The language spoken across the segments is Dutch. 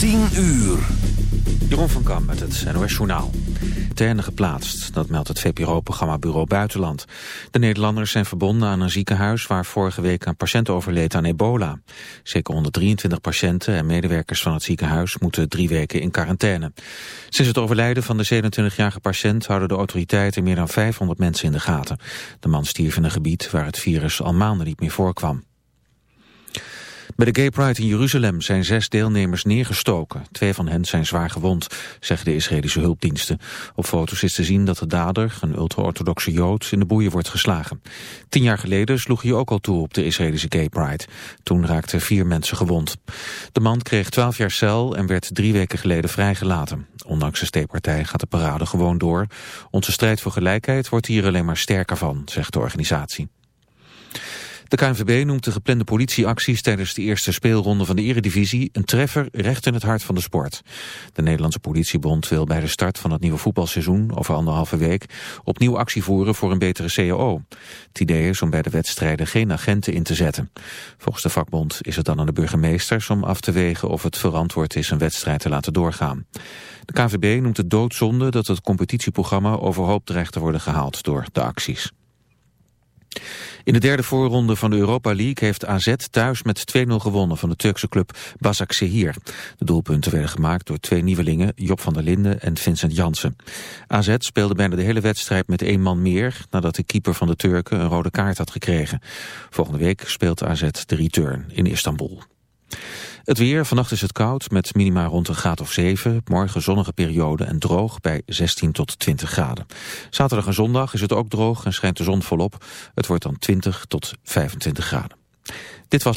10 uur. Jeroen van Kam met het NOS Journaal. Terne geplaatst, dat meldt het VPRO-programma Bureau Buitenland. De Nederlanders zijn verbonden aan een ziekenhuis... waar vorige week een patiënt overleed aan ebola. Zeker 123 patiënten en medewerkers van het ziekenhuis... moeten drie weken in quarantaine. Sinds het overlijden van de 27-jarige patiënt... houden de autoriteiten meer dan 500 mensen in de gaten. De man stierf in een gebied waar het virus al maanden niet meer voorkwam. Bij de Gay Pride in Jeruzalem zijn zes deelnemers neergestoken. Twee van hen zijn zwaar gewond, zeggen de Israëlische hulpdiensten. Op foto's is te zien dat de dader, een ultra-orthodoxe Jood, in de boeien wordt geslagen. Tien jaar geleden sloeg hij ook al toe op de Israëlische Gay Pride. Toen raakten vier mensen gewond. De man kreeg twaalf jaar cel en werd drie weken geleden vrijgelaten. Ondanks de steekpartij gaat de parade gewoon door. Onze strijd voor gelijkheid wordt hier alleen maar sterker van, zegt de organisatie. De KNVB noemt de geplande politieacties tijdens de eerste speelronde van de eredivisie een treffer recht in het hart van de sport. De Nederlandse politiebond wil bij de start van het nieuwe voetbalseizoen over anderhalve week opnieuw actie voeren voor een betere CAO. Het idee is om bij de wedstrijden geen agenten in te zetten. Volgens de vakbond is het dan aan de burgemeesters om af te wegen of het verantwoord is een wedstrijd te laten doorgaan. De KNVB noemt het doodzonde dat het competitieprogramma overhoop dreigt te worden gehaald door de acties. In de derde voorronde van de Europa League heeft AZ thuis met 2-0 gewonnen van de Turkse club Başakşehir. De doelpunten werden gemaakt door twee nieuwelingen, Job van der Linden en Vincent Jansen. AZ speelde bijna de hele wedstrijd met één man meer nadat de keeper van de Turken een rode kaart had gekregen. Volgende week speelt AZ de return in Istanbul. Het weer, vannacht is het koud met minima rond een graad of 7. Morgen zonnige periode en droog bij 16 tot 20 graden. Zaterdag en zondag is het ook droog en schijnt de zon volop. Het wordt dan 20 tot 25 graden. Dit was...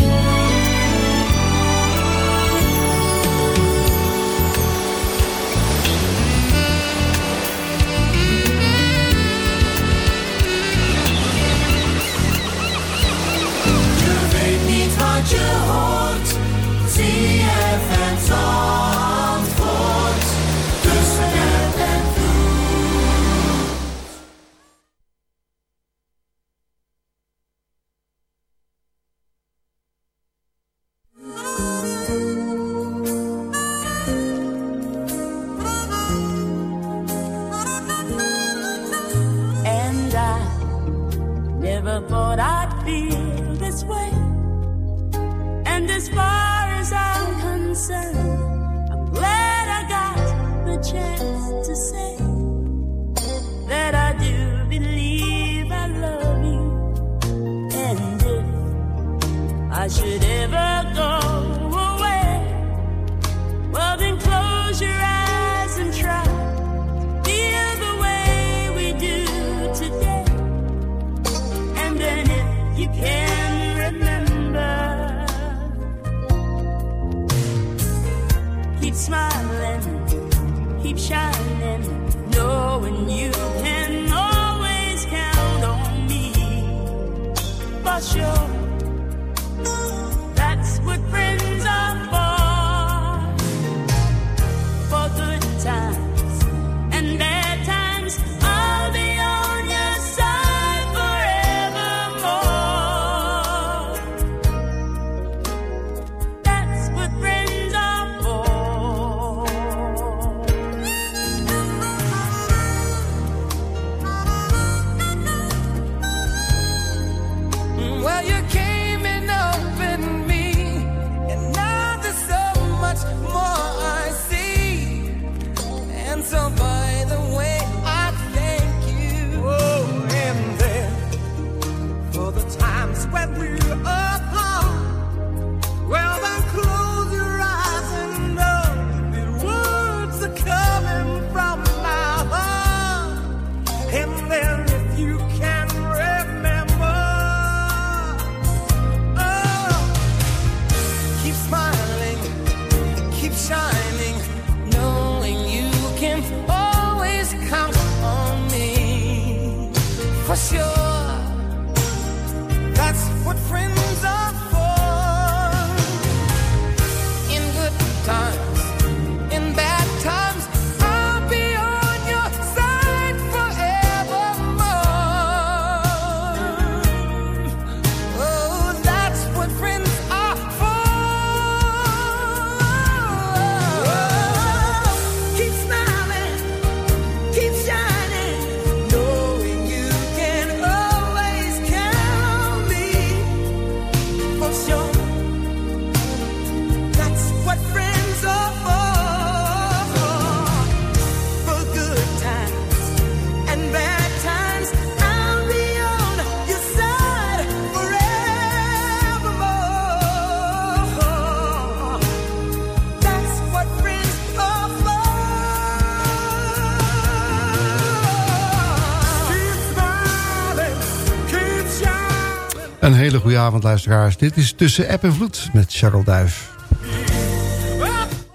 Een hele goede avond luisteraars. Dit is Tussen App en Vloed met Charles Duif.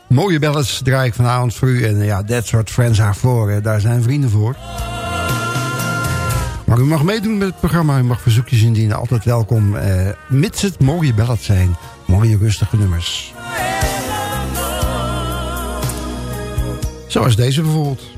Mooie ballads draai ik vanavond voor u. En ja, dat soort friends are voor. Daar zijn vrienden voor. Maar u mag meedoen met het programma. U mag verzoekjes indienen. Altijd welkom. Eh, mits het mooie ballads zijn. Mooie rustige nummers. Zoals deze bijvoorbeeld.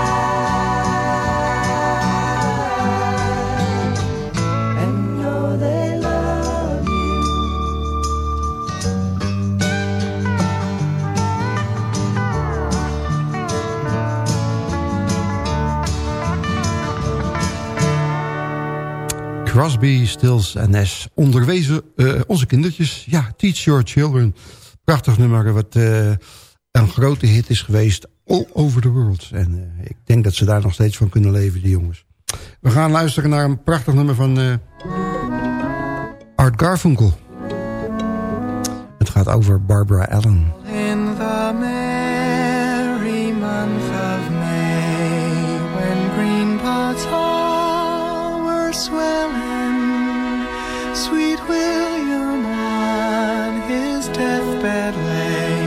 Crosby, Stills en Nash onderwezen uh, onze kindertjes. Ja, Teach Your Children. Prachtig nummer wat uh, een grote hit is geweest all over the world. En uh, ik denk dat ze daar nog steeds van kunnen leven, die jongens. We gaan luisteren naar een prachtig nummer van Art Garfunkel. Het gaat over Barbara Allen. Sweet William on his deathbed lay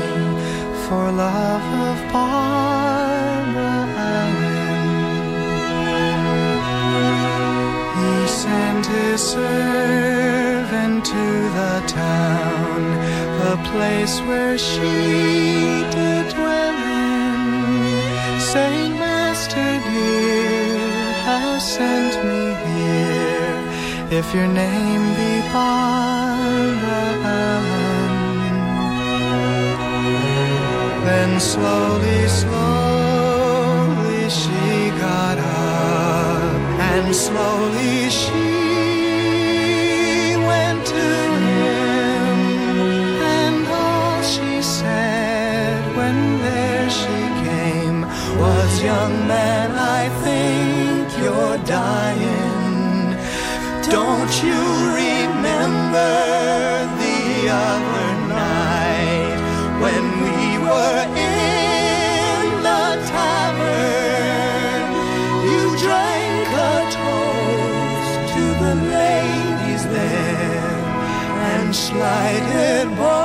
for love of Barbara Allen. He sent his servant to the town, the place where she did dwell in, saying, Master dear, has sent me. If your name be Allen, then slowly, slowly she got up, and slowly she went to him, and all she said when there she came was, "Young man, I think you're dying." Don't you remember the other night when we were in the tavern? You drank a toast to the ladies there. And slighted Barbara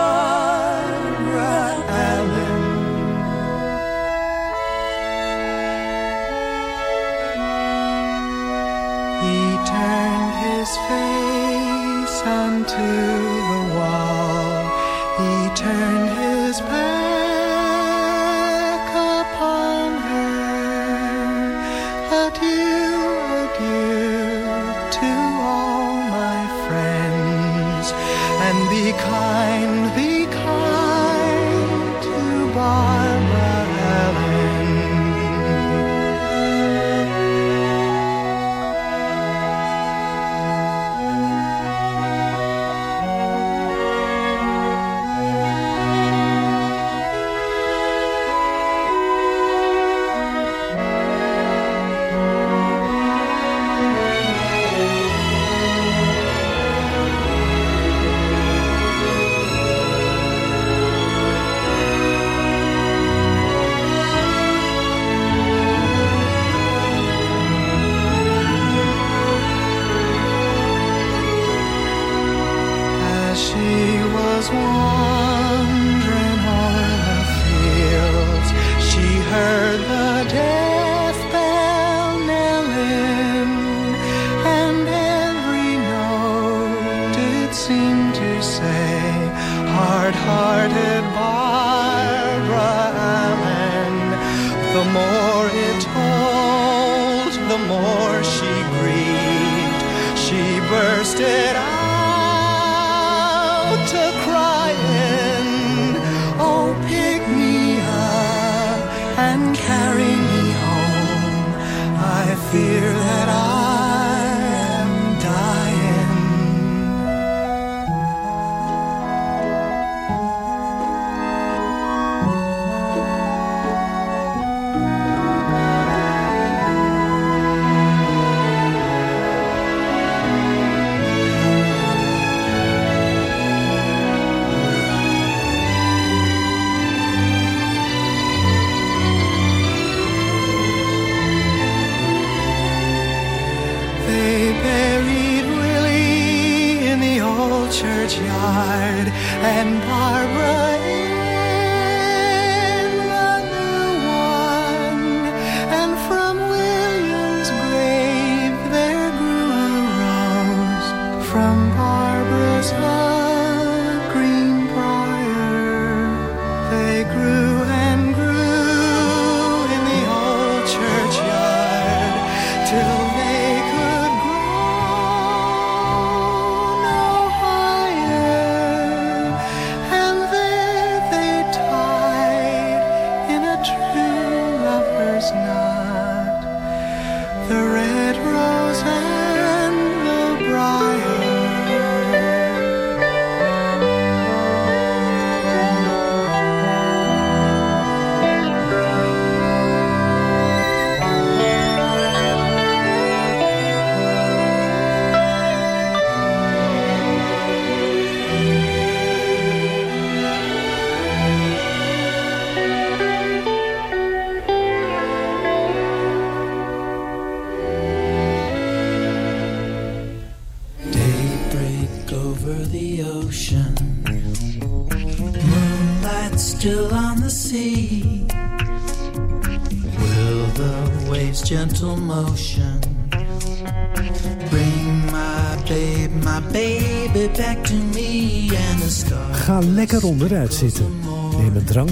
and Barbara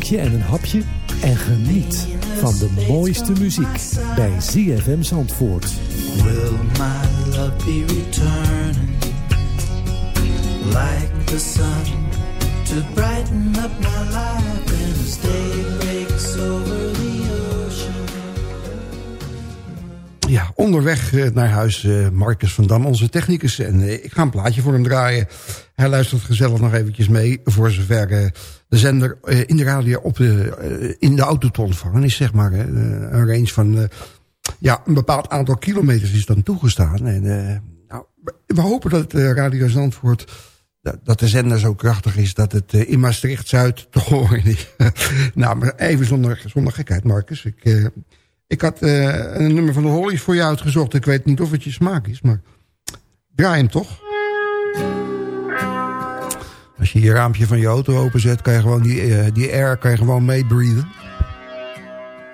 drankje en een hapje en geniet van de mooiste muziek bij ZFM Zandvoort. Will my love be returning like the sun to brighten up my life and as day breaks over the ocean? Ja, onderweg eh, naar huis eh, Marcus van Dam, onze technicus. En eh, ik ga een plaatje voor hem draaien. Hij luistert gezellig nog eventjes mee... voor zover eh, de zender eh, in de radio op de, eh, in de auto te ontvangen is. Zeg maar. Eh, een range van ja, een bepaald aantal kilometers is dan toegestaan. En, nou, we- hopen dat Radio Zandvoort... Dat, de zender zo krachtig is dat het in Maastricht-Zuid te horen is. nou, maar even zonder, zonder gekheid, Marcus. Ik, ik had een nummer van de Hollies voor je uitgezocht. Ik weet niet of het je smaak is, maar draai hem toch. Als je je raampje van je auto openzet, kan je gewoon die, eh, die air kan je gewoon meebreathen.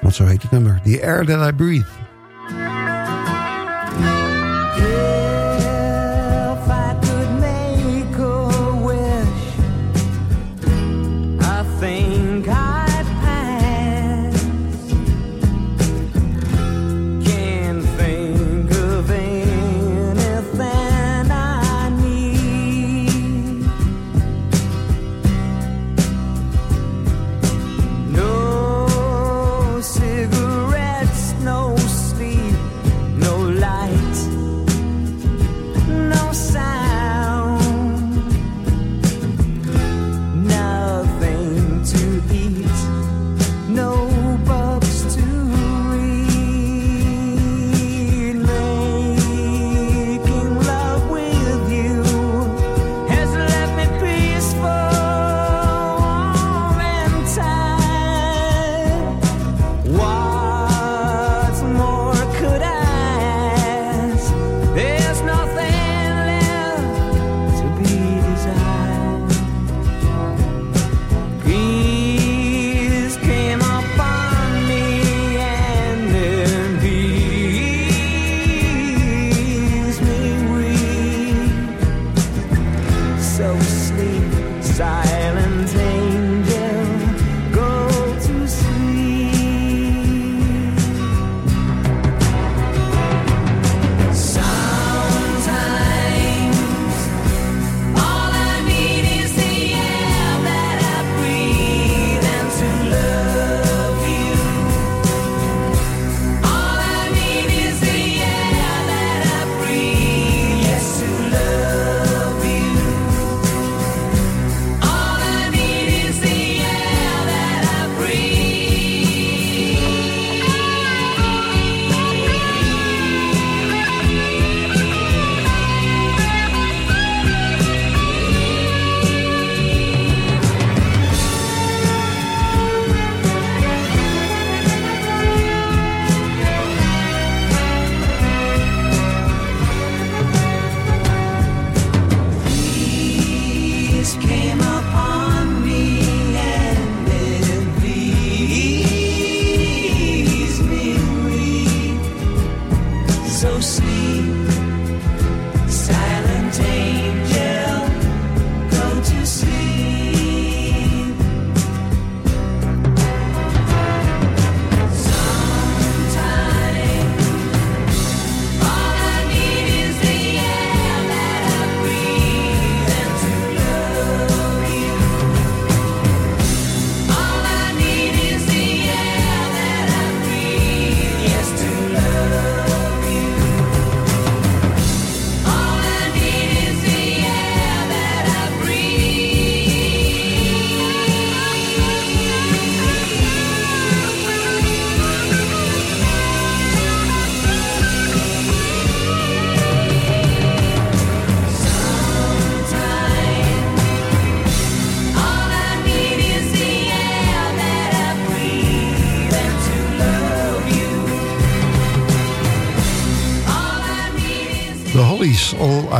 Want zo heet het nummer. The air that I breathe.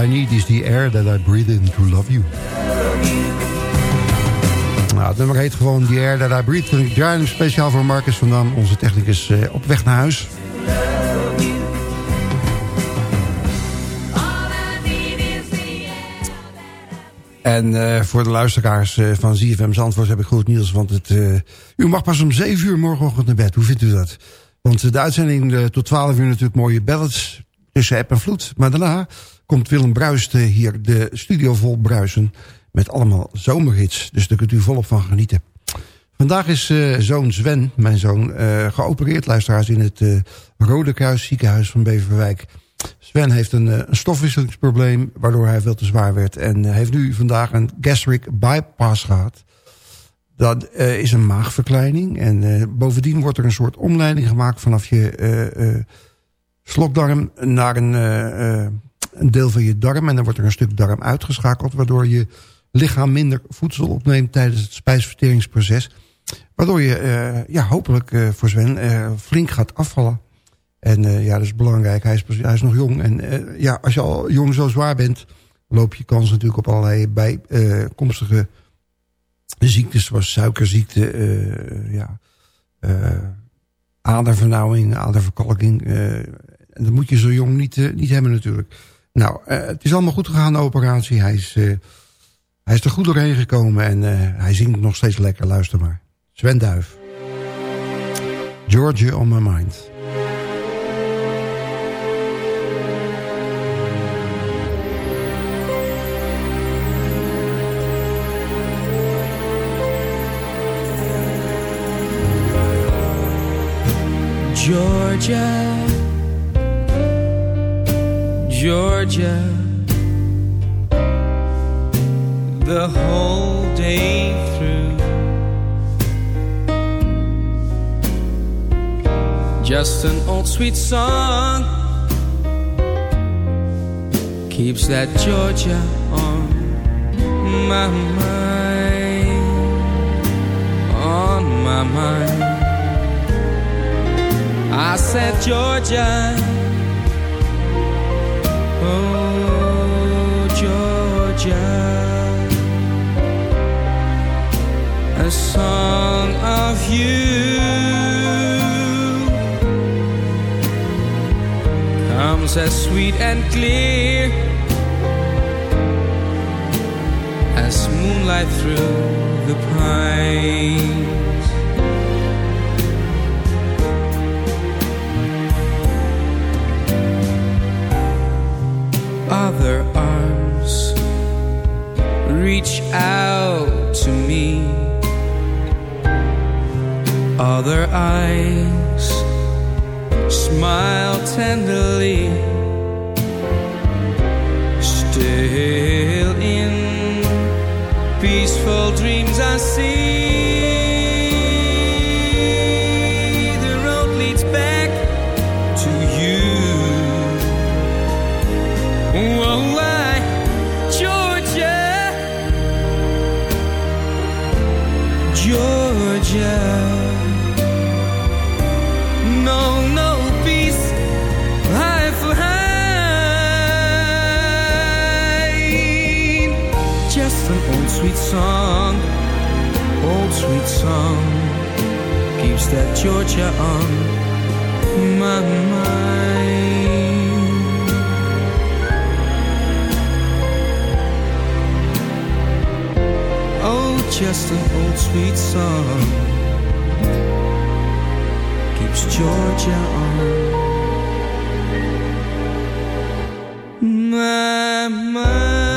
I Need Is The Air That I Breathe In To Love You. Nou, het nummer heet gewoon The Air That I Breathe. Ik draai hem speciaal voor Marcus van Dam, onze technicus, eh, op weg naar huis. En eh, voor de luisteraars eh, van ZFM Zandvoort heb ik goed nieuws. Want het, eh, u mag pas om 7 uur morgenochtend naar bed. Hoe vindt u dat? Want de uitzending tot 12 uur natuurlijk mooie ballads tussen app en vloed. Maar daarna komt Willem Bruist hier de studio vol bruisen. Met allemaal zomerhits. Dus daar kunt u volop van genieten. Vandaag is eh, zoon Sven, mijn zoon, eh, geopereerd luisteraars in het eh, Rode Kruis ziekenhuis van Beverwijk. Sven heeft een, een stofwisselingsprobleem waardoor hij veel te zwaar werd. En heeft nu vandaag een gastric bypass gehad. Dat is een maagverkleining. En bovendien wordt er een soort omleiding gemaakt vanaf je slokdarm naar een, een deel van je darm. En dan wordt er een stuk darm uitgeschakeld... waardoor je lichaam minder voedsel opneemt tijdens het spijsverteringsproces. Waardoor je eh, ja, hopelijk eh, voor Sven eh, flink gaat afvallen. En ja, dat is belangrijk. Hij is, hij is nog jong. En ja, als je al jong zo zwaar bent... loop je kans natuurlijk op allerlei bijkomstige ziektes... zoals suikerziekte, ja, adervernauwing, aderverkalking. en dat moet je zo jong niet, niet hebben natuurlijk. Nou, eh, het is allemaal goed gegaan, de operatie. Hij is, eh, hij is er goed doorheen gekomen en eh, hij zingt nog steeds lekker. Luister maar. Sven Duif. Georgia on my mind. Georgia, Georgia, the whole day through. Just an old sweet song keeps that Georgia on my mind, on my mind. I said, Georgia. Song of you comes as sweet and clear as moonlight through the pines. other arms reach out to me. Other eyes smile tenderly. Still in peaceful dreams, I see that Georgia on my mind. Oh, just an old sweet song keeps Georgia on my mind.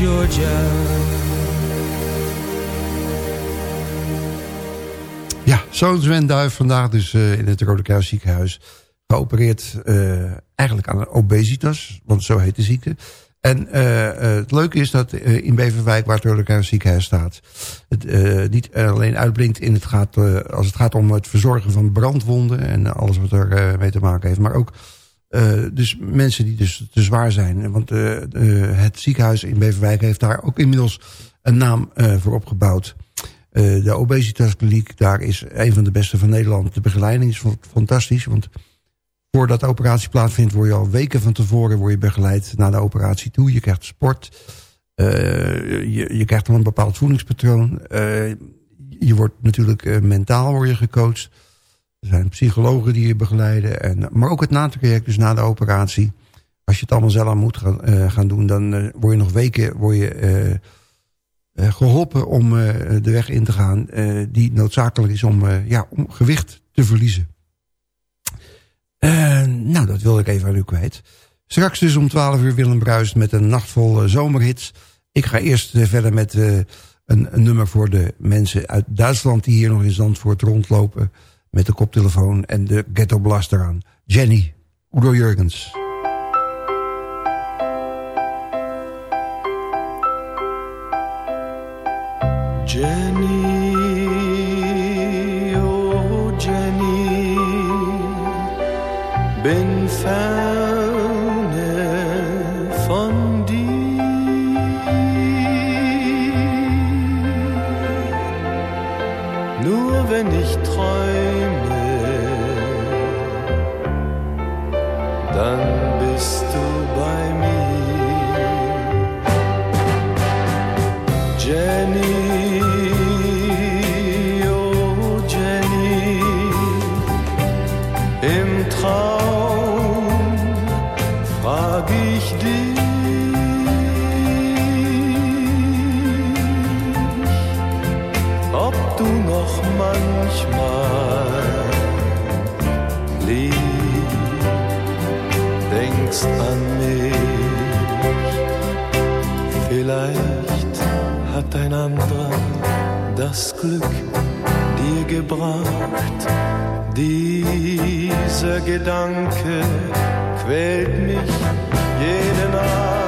Georgia. Ja, zo'n Sven Duif vandaag dus eh, in het Rode Kruis ziekenhuis. Geopereerd eh, eigenlijk aan obesitas, want zo heet de ziekte. En eh, het leuke is dat in Beverwijk, waar het Rode Kruis ziekenhuis staat... het niet alleen uitblinkt in het gaat, als het gaat om het verzorgen van brandwonden... en alles wat er mee te maken heeft, maar ook... eh, dus mensen die dus te zwaar zijn. Want eh, eh, het ziekenhuis in Beverwijk heeft daar ook inmiddels een naam voor opgebouwd. De obesitaskliniek, daar is een van de beste van Nederland. De begeleiding is fa- fantastisch, want voordat de operatie plaatsvindt... word je al weken van tevoren word je begeleid naar de operatie toe. Je krijgt sport, je, je krijgt dan een bepaald voedingspatroon. je wordt natuurlijk mentaal word je gecoacht. Er zijn psychologen die je begeleiden. En, maar ook het natraject, dus na de operatie. Als je het allemaal zelf moet gaan, eh, gaan doen... dan eh, word je nog weken word je, eh, eh, geholpen om de weg in te gaan... die noodzakelijk is om, ja, om gewicht te verliezen. Nou, dat wilde ik even aan u kwijt. Straks dus om 12 uur Willem Bruist met een nacht vol eh, zomerhits. Ik ga eerst verder met een, een nummer voor de mensen uit Duitsland... die hier nog in Zandvoort rondlopen met de koptelefoon en de ghetto blast eraan. Jenny, Udo Jurgens. Jenny, oh Jenny, bin Ferne hat ein anderer das Glück dir gebracht. Dieser Gedanke quält mich jeden Abend.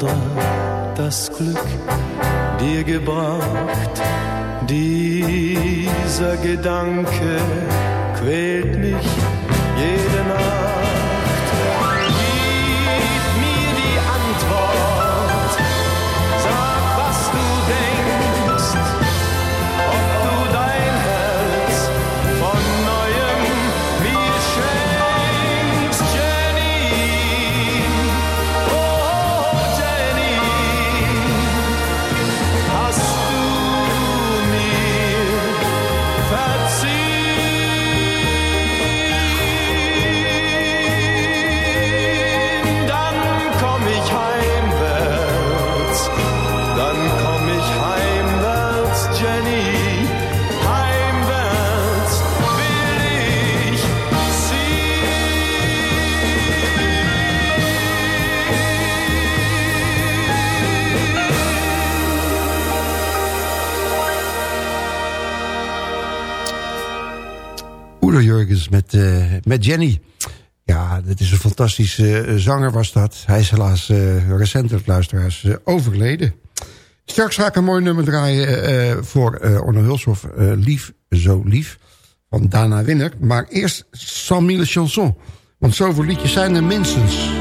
Wunder das Glück dir gebracht. Dieser Gedanke quält mich jede Nacht. Met, eh, met Jenny. Ja, dat is een fantastische eh, zanger was dat. Hij is helaas eh, recenter, luisteraars, overleden. Straks ga ik een mooi nummer draaien voor Orno Hulshoff. lief, zo lief. Van Dana Winner. Maar eerst 100 Mille chansons. Want zoveel liedjes zijn er minstens.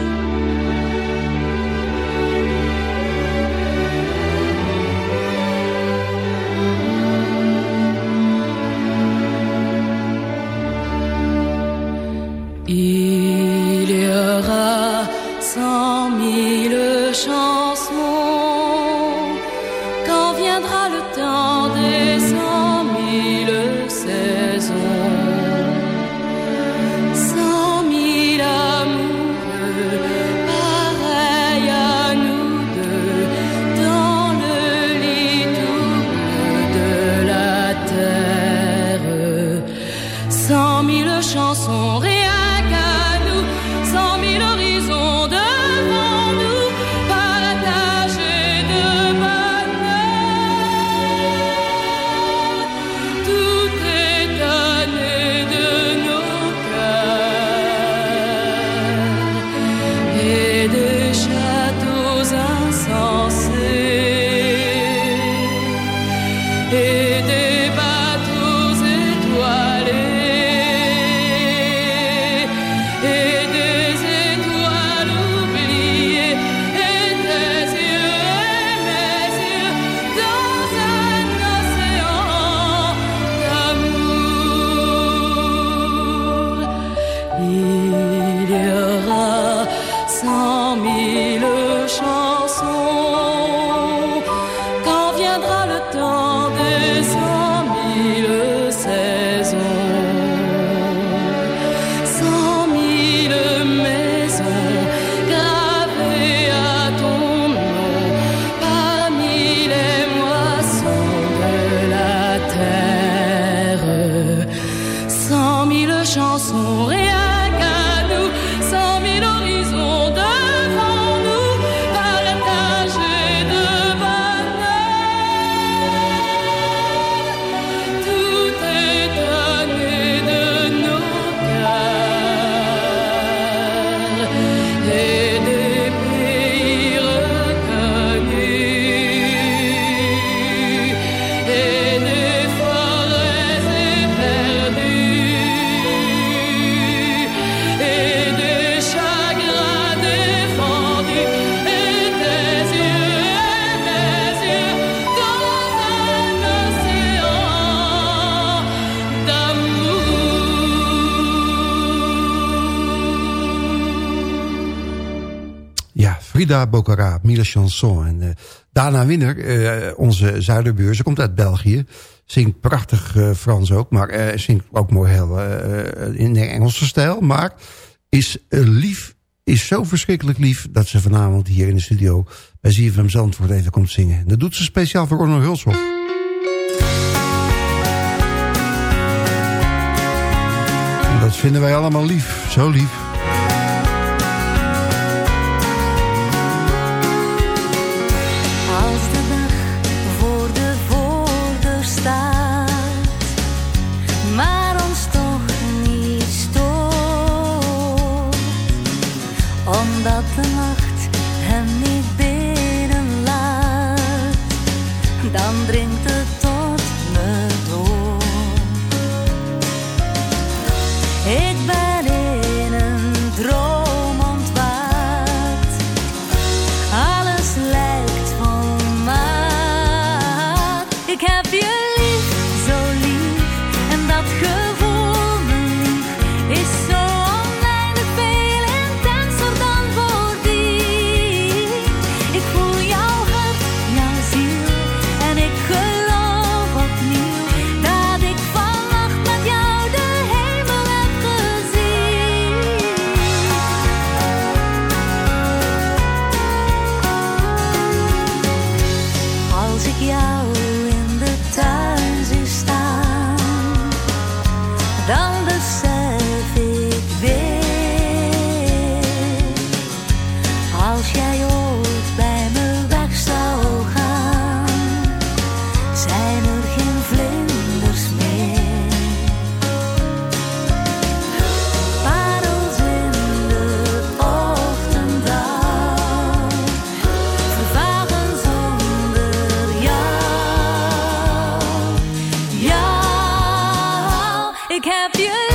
Bocara, Mille Chanson. En uh, Dana Winner, uh, onze zuiderbuur, ze komt uit België. Zingt prachtig uh, Frans ook, maar zingt ook mooi heel in de Engelse stijl. Maar is lief, is zo verschrikkelijk lief... dat ze vanavond hier in de studio bij ZFM Zandvoort even komt zingen. Dat doet ze speciaal voor Orno Hulshoff. Dat vinden wij allemaal lief, zo lief. we kept you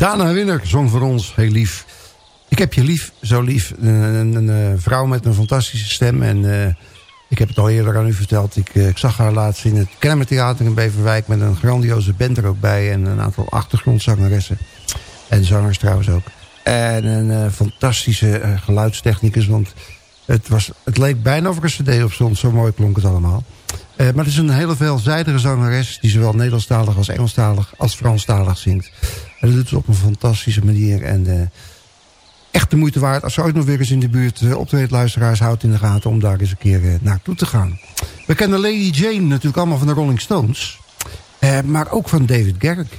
Dana Winner zong voor ons, heel lief. Ik heb je lief, zo lief. Een, een, vrouw met een fantastische stem. En uh, ik heb het al eerder aan u verteld. Ik, uh, ik zag haar laatst in het Kennemertheater in Beverwijk... met een grandioze band er ook bij. En een aantal achtergrondzangeressen. En zangers trouwens ook. En een uh, fantastische geluidstechnicus. Want het, was, het leek bijna of een cd op stond. Zo mooi klonk het allemaal. Maar het is een hele veelzijdige zangeres... die zowel Nederlandstalig als Engelstalig als Franstalig zingt. En dat doet ze op een fantastische manier. En uh, echt de moeite waard. Als ze ooit nog weer eens in de buurt uh, optreedt, luisteraars, houdt in de gaten om daar eens een keer uh, naartoe te gaan. We kennen Lady Jane natuurlijk allemaal van de Rolling Stones. maar ook van David Garrick.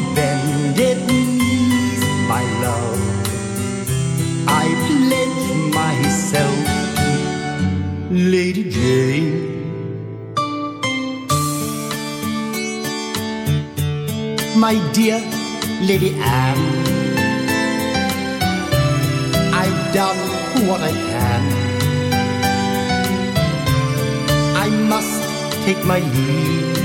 Lady Jane. My dear Lady Anne, I've done what I can. I must take my leave,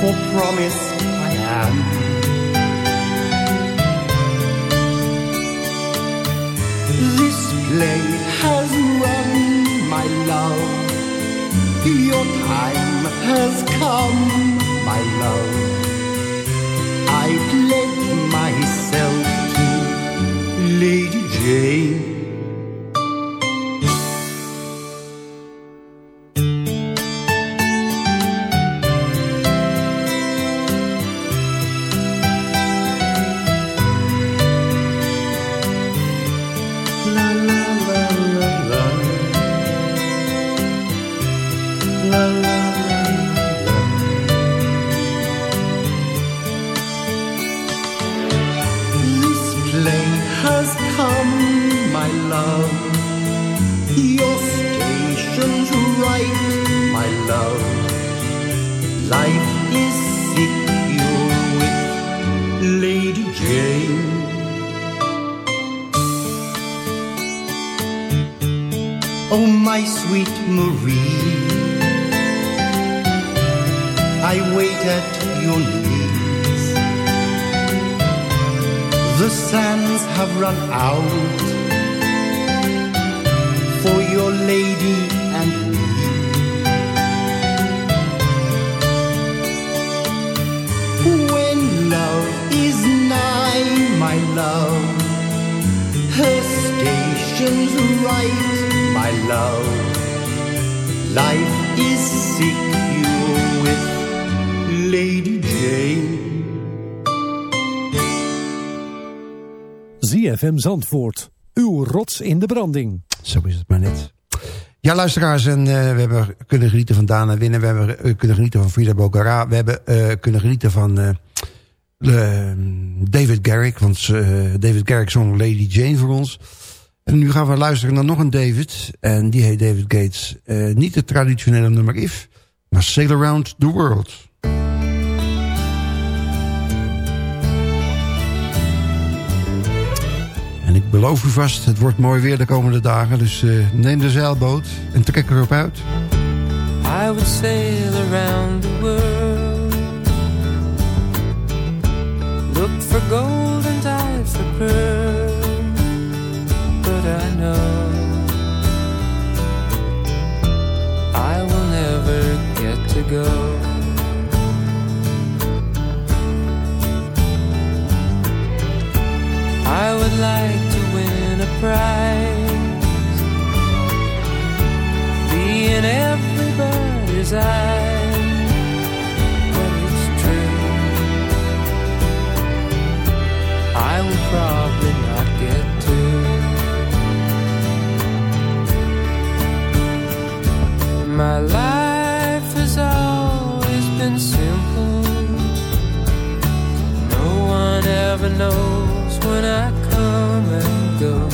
for promise This play has run, my love. Your time has come, my love. I pledge myself to Lady Jane. ZFM Zandvoort. Uw rots in de branding. Zo is het maar net. Ja, luisteraars, en, eh, we hebben kunnen genieten van Dana Winnen. We hebben eh, kunnen genieten van Frida Bogara. We hebben eh, kunnen genieten van eh, eh, David Garrick. Want David Garrick zong Lady Jane voor ons. En nu gaan we luisteren naar nog een David. En die heet David Gates. Niet het traditionele nummer If, maar Sail Around the World. Beloof u vast, het wordt mooi weer de komende dagen. Dus eh, neem de zeilboot en trek erop uit. I would sail around the world, look for gold and dive for pearl. But I know I will never get to go. I would like to prize be in everybody's eyes. But it's true, I will probably not get to. My life has always been simple. No one ever knows when I come and go.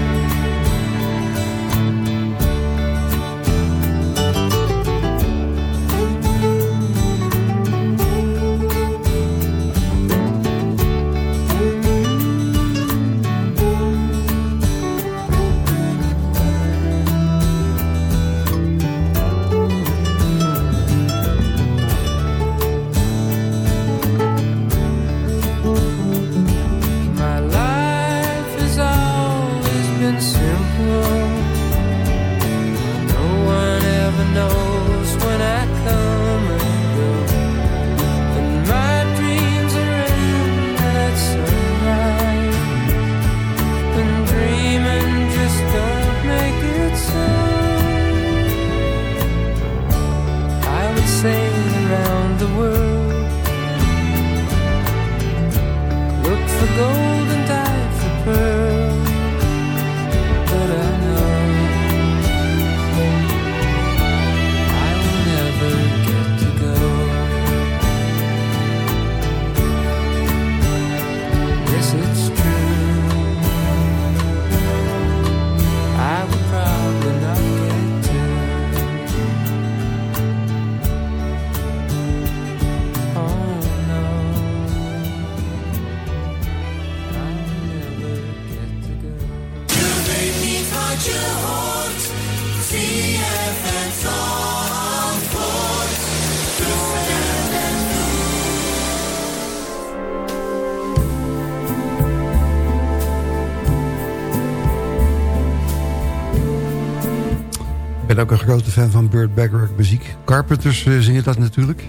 ook een grote fan van Burt Bacharach muziek. Carpenters eh, zingen dat natuurlijk.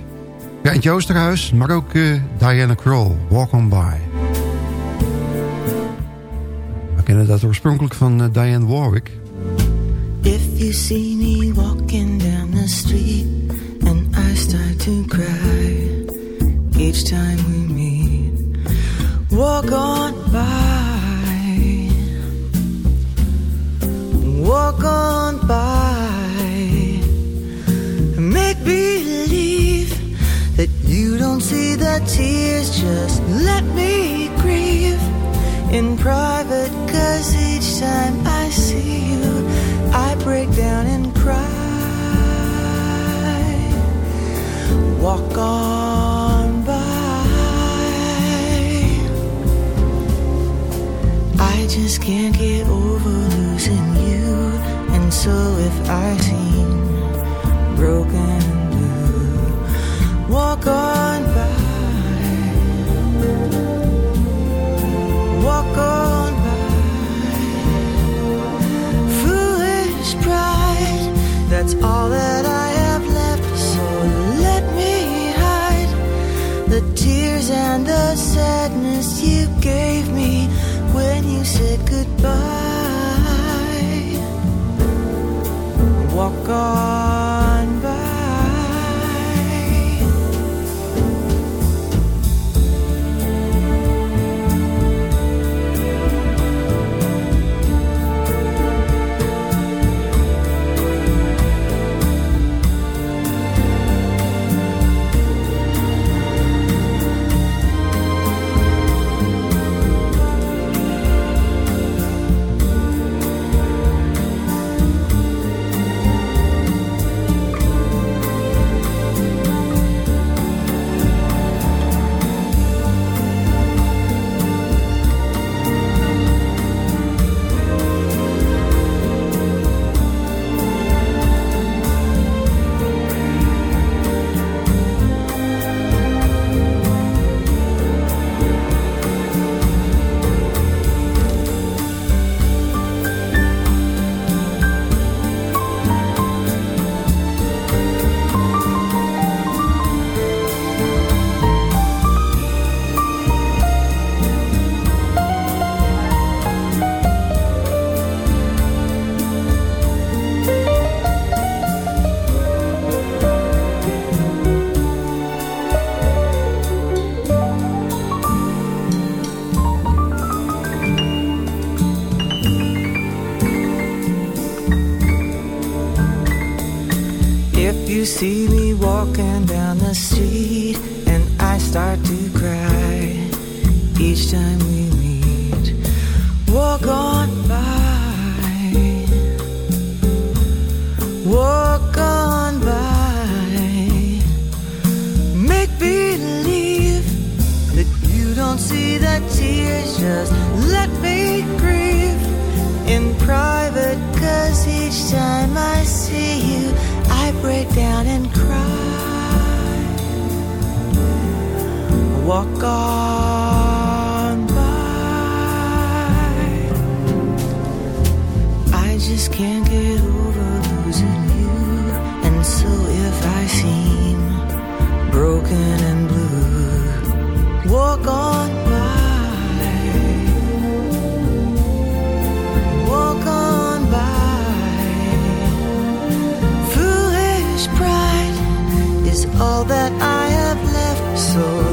Geintje Oosterhuis, maar ook eh, Diana Kroll, Walk On By. We kennen dat oorspronkelijk van eh, Diane Warwick. If you see me walking down the street and I start to cry each time we meet, walk on by, walk on by, believe that you don't see the tears, just let me grieve in private, cause each time I see you, I break down and cry. Walk on by. I just can't get over losing you, and so if I seem broken blue, walk on by. Walk on by. Foolish pride, that's all that I have left. So let me hide the tears and the sadness you gave me when you said goodbye. Walk on see all that I have left. So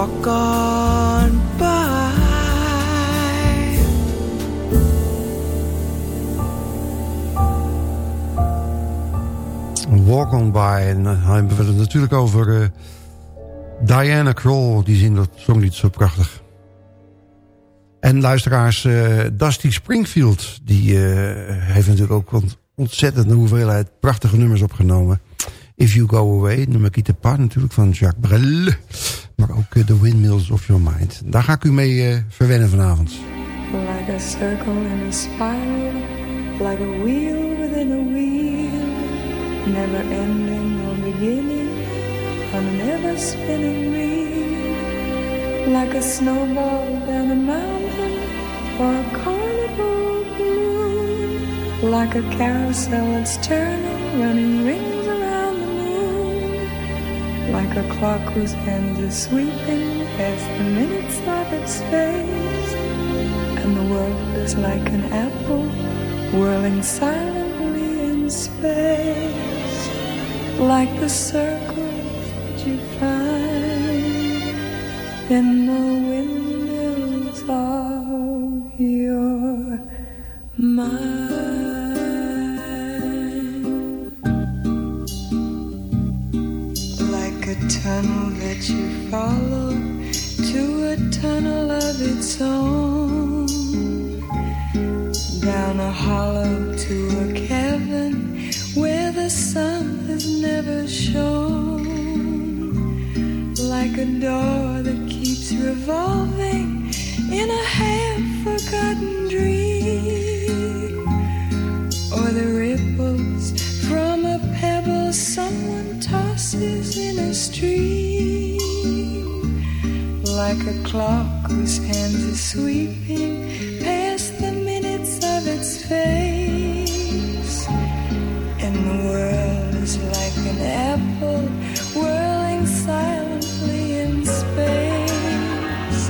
Walk on by. Walk On By. En dan hebben we het natuurlijk over eh, Diana Kroll. Die zingt dat zong niet zo prachtig. En luisteraars, eh, Dusty Springfield... die eh, heeft natuurlijk ook een ontzettende hoeveelheid prachtige nummers opgenomen. If You Go Away, nummer Pas natuurlijk van Jacques Brel. Maar ook eh, The Windmills of Your Mind. Daar ga ik u mee eh, verwennen vanavond. Like a circle in a spiral, like a wheel within a wheel, never ending or beginning on an ever spinning reel. Like a snowball down a mountain or a carnival balloon, like a carousel that's turning, running rings like a clock whose hands are sweeping past the minutes of its face. And the world is like an apple whirling silently in space, like the circles that you find in the windmills of your mind. Clock whose hands are sweeping past the minutes of its face. And the world is like an apple whirling silently in space,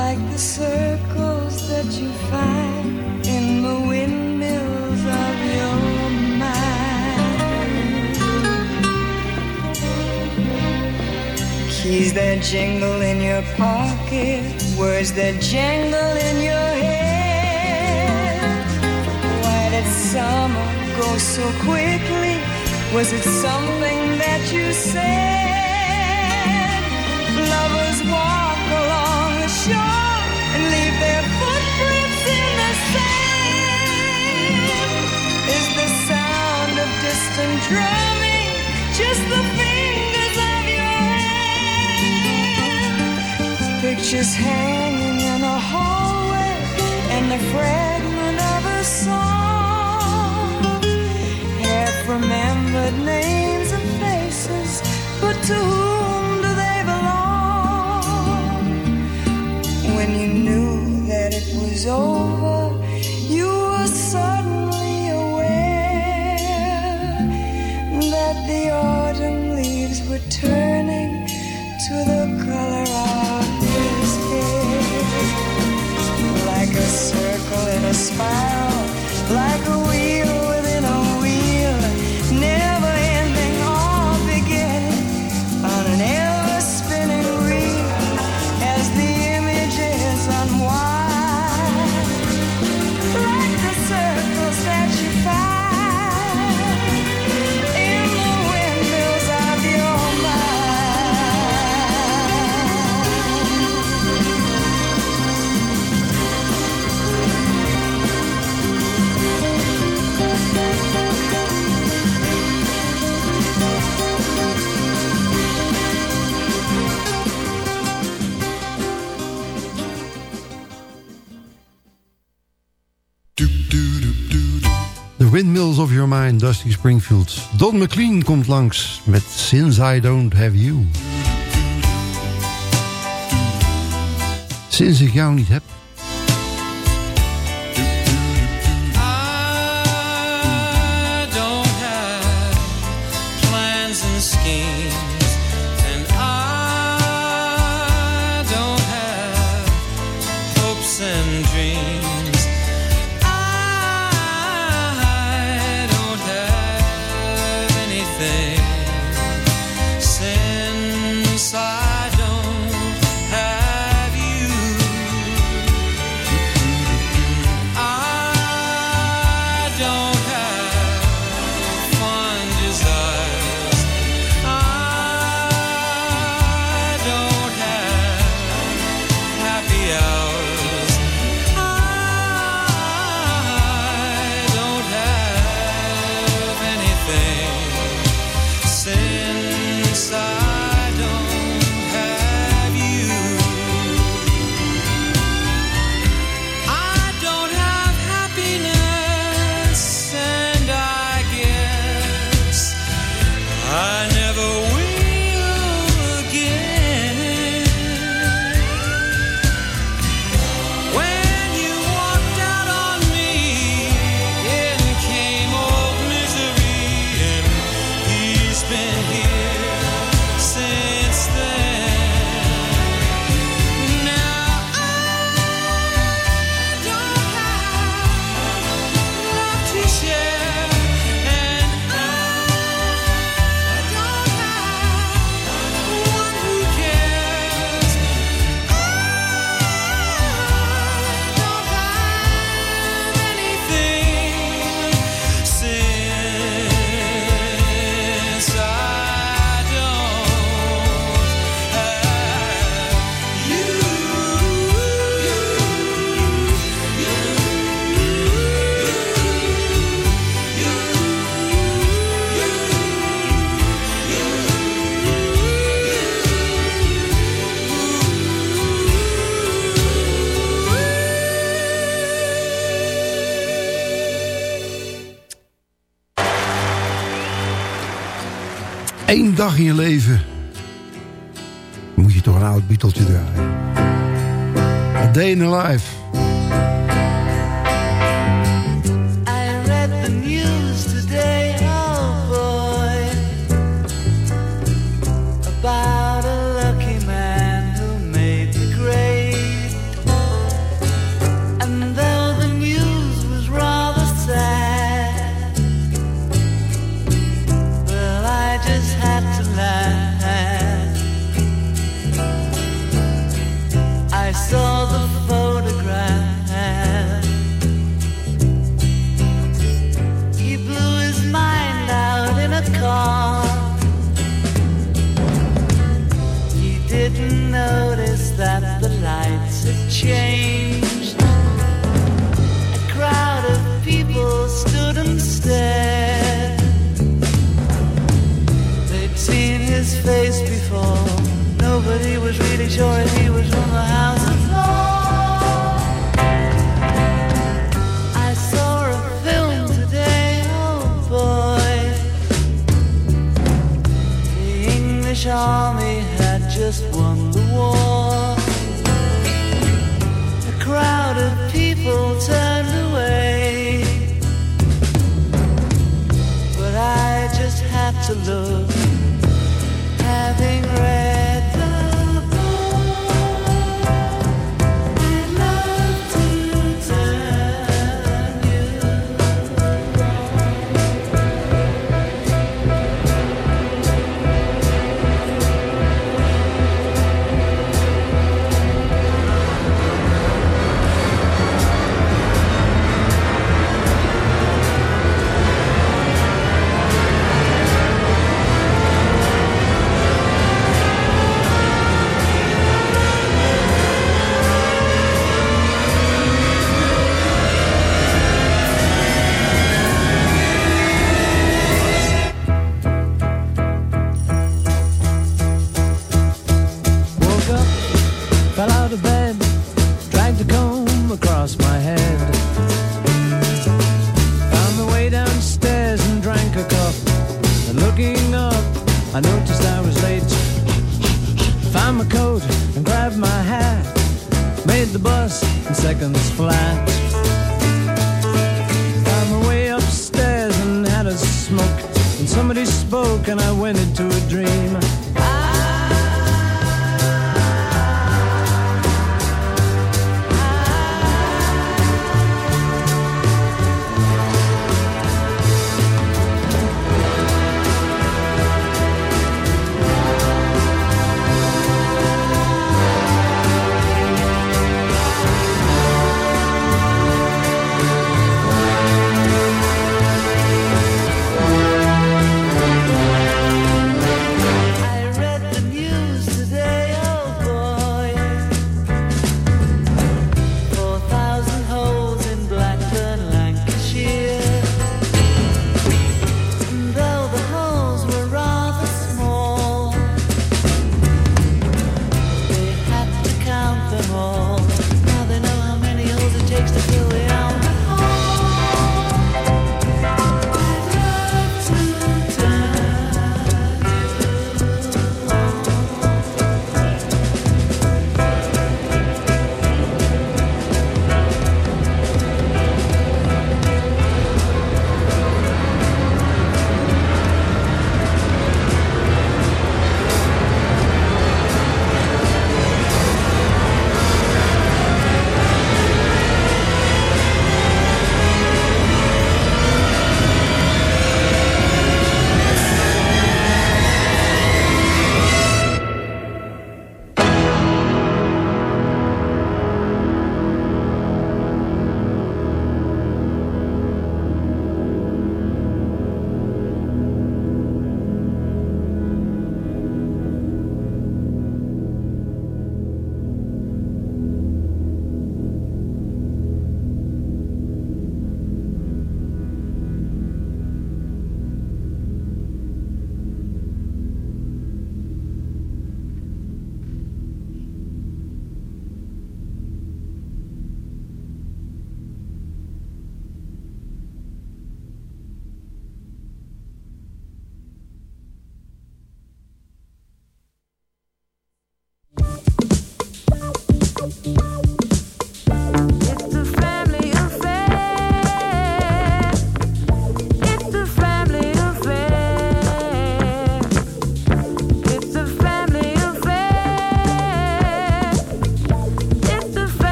like the circles that you find in the windmills of your mind. Keys that jingle in your pocket, words that jangle in your head. Why did summer go so quickly? Was it something that you said? Pictures hanging in the hallway and the fragment of a song. Half remembered names and faces, but to Dusty Springfield. Don McLean komt langs met Since I Don't Have You. Sinds ik jou niet heb. dag in je leven moet je toch een oud Beatletje draaien. A Day in the Life.